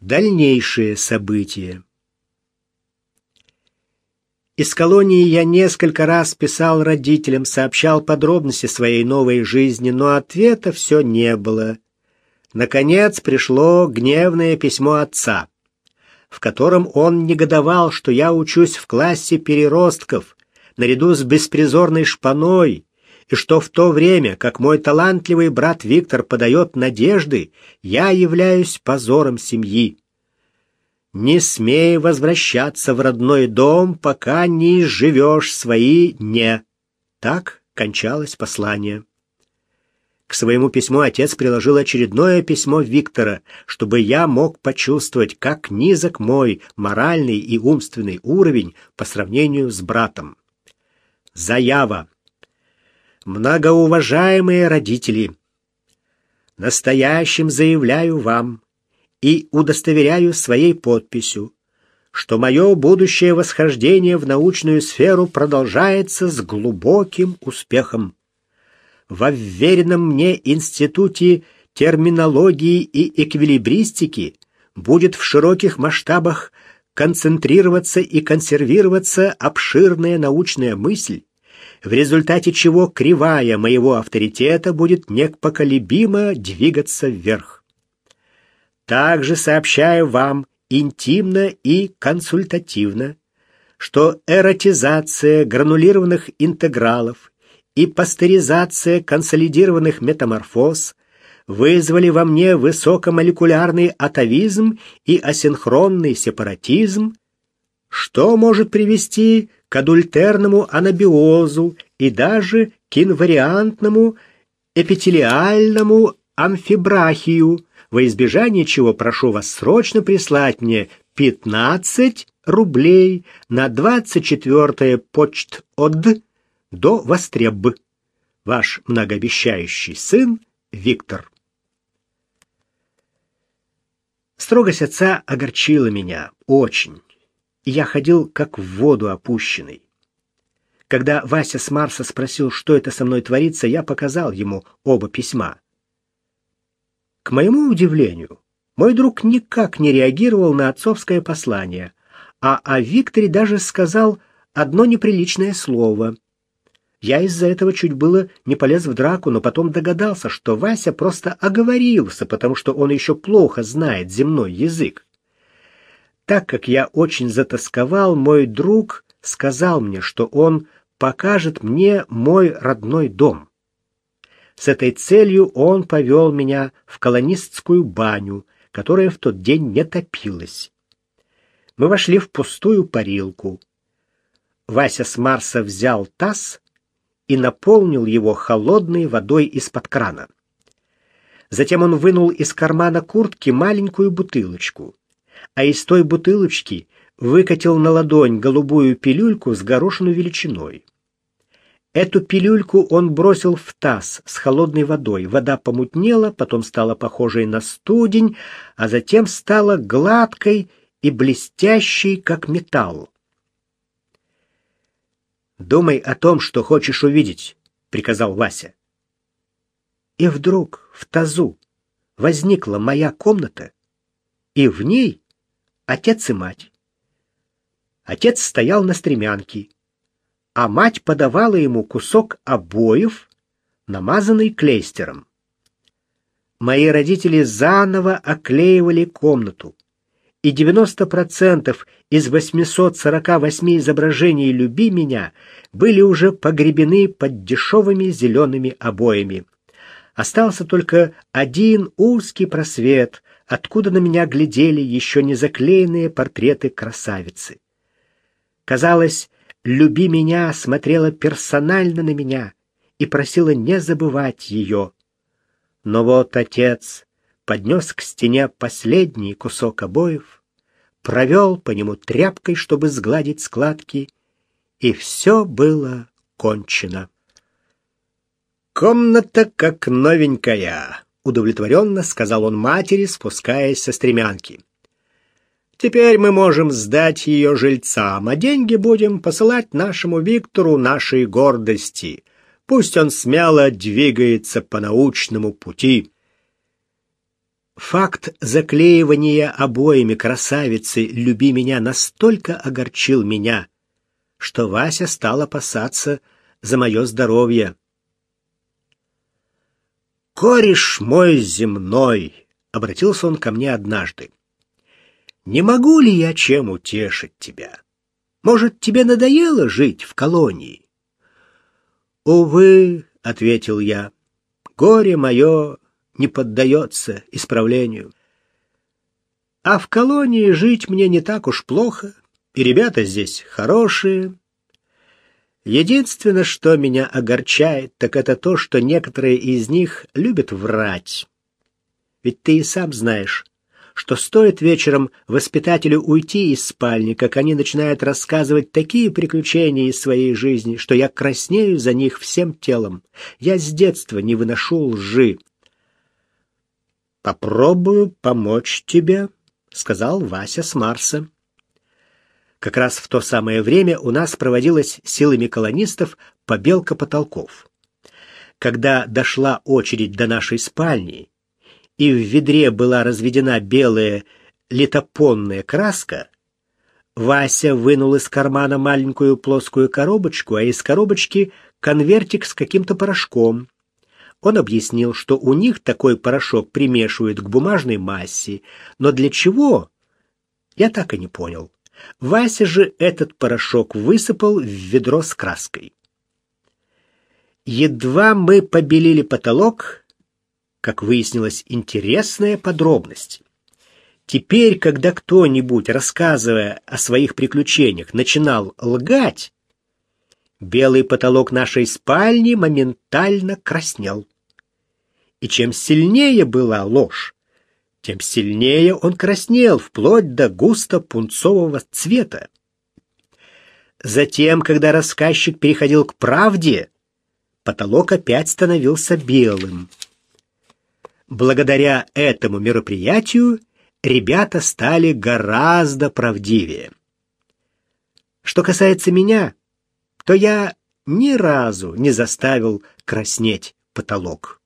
Дальнейшие события. Из колонии я несколько раз писал родителям, сообщал подробности своей новой жизни, но ответа все не было. Наконец пришло гневное письмо отца, в котором он негодовал, что я учусь в классе переростков, наряду с беспризорной шпаной, и что в то время, как мой талантливый брат Виктор подает надежды, я являюсь позором семьи. Не смей возвращаться в родной дом, пока не живешь свои «не». Так кончалось послание. К своему письму отец приложил очередное письмо Виктора, чтобы я мог почувствовать, как низок мой моральный и умственный уровень по сравнению с братом. Заява. Многоуважаемые родители, настоящим заявляю вам и удостоверяю своей подписью, что мое будущее восхождение в научную сферу продолжается с глубоким успехом. Во вверенном мне институте терминологии и эквилибристики будет в широких масштабах концентрироваться и консервироваться обширная научная мысль, в результате чего кривая моего авторитета будет непоколебимо двигаться вверх. Также сообщаю вам интимно и консультативно, что эротизация гранулированных интегралов и пастеризация консолидированных метаморфоз вызвали во мне высокомолекулярный атовизм и асинхронный сепаратизм, что может привести к адультерному анабиозу и даже к инвариантному эпителиальному амфибрахию, во избежание чего прошу вас срочно прислать мне 15 рублей на 24 почт от до востреб. Ваш многообещающий сын Виктор. Строгость отца огорчила меня очень и я ходил как в воду опущенный. Когда Вася с Марса спросил, что это со мной творится, я показал ему оба письма. К моему удивлению, мой друг никак не реагировал на отцовское послание, а о Викторе даже сказал одно неприличное слово. Я из-за этого чуть было не полез в драку, но потом догадался, что Вася просто оговорился, потому что он еще плохо знает земной язык. Так как я очень затасковал, мой друг сказал мне, что он покажет мне мой родной дом. С этой целью он повел меня в колонистскую баню, которая в тот день не топилась. Мы вошли в пустую парилку. Вася с Марса взял таз и наполнил его холодной водой из-под крана. Затем он вынул из кармана куртки маленькую бутылочку а из той бутылочки выкатил на ладонь голубую пилюльку с горошину величиной. Эту пилюльку он бросил в таз с холодной водой. Вода помутнела, потом стала похожей на студень, а затем стала гладкой и блестящей, как металл. «Думай о том, что хочешь увидеть», — приказал Вася. И вдруг в тазу возникла моя комната, и в ней отец и мать. Отец стоял на стремянке, а мать подавала ему кусок обоев, намазанный клейстером. Мои родители заново оклеивали комнату, и 90% из 848 изображений «Люби меня» были уже погребены под дешевыми зелеными обоями. Остался только один узкий просвет, откуда на меня глядели еще не заклеенные портреты красавицы. Казалось, «Люби меня» смотрела персонально на меня и просила не забывать ее. Но вот отец поднес к стене последний кусок обоев, провел по нему тряпкой, чтобы сгладить складки, и все было кончено. Комната как новенькая удовлетворенно сказал он матери, спускаясь со стремянки. Теперь мы можем сдать ее жильцам, а деньги будем посылать нашему Виктору нашей гордости. Пусть он смело двигается по научному пути. Факт заклеивания обоями красавицы «Люби меня» настолько огорчил меня, что Вася стал опасаться за мое здоровье. «Кореш мой земной!» — обратился он ко мне однажды. «Не могу ли я чем утешить тебя? Может, тебе надоело жить в колонии?» «Увы», — ответил я, — «горе мое не поддается исправлению. А в колонии жить мне не так уж плохо, и ребята здесь хорошие. Единственное, что меня огорчает, так это то, что некоторые из них любят врать. Ведь ты и сам знаешь, что стоит вечером воспитателю уйти из спальни, как они начинают рассказывать такие приключения из своей жизни, что я краснею за них всем телом. Я с детства не выношу лжи. «Попробую помочь тебе», — сказал Вася с Марса. Как раз в то самое время у нас проводилась силами колонистов побелка потолков. Когда дошла очередь до нашей спальни, и в ведре была разведена белая литопонная краска, Вася вынул из кармана маленькую плоскую коробочку, а из коробочки конвертик с каким-то порошком. Он объяснил, что у них такой порошок примешивают к бумажной массе, но для чего? Я так и не понял. Вася же этот порошок высыпал в ведро с краской. Едва мы побелили потолок, как выяснилась интересная подробность. Теперь, когда кто-нибудь, рассказывая о своих приключениях, начинал лгать, белый потолок нашей спальни моментально краснел. И чем сильнее была ложь, тем сильнее он краснел, вплоть до густо-пунцового цвета. Затем, когда рассказчик переходил к правде, потолок опять становился белым. Благодаря этому мероприятию ребята стали гораздо правдивее. Что касается меня, то я ни разу не заставил краснеть потолок.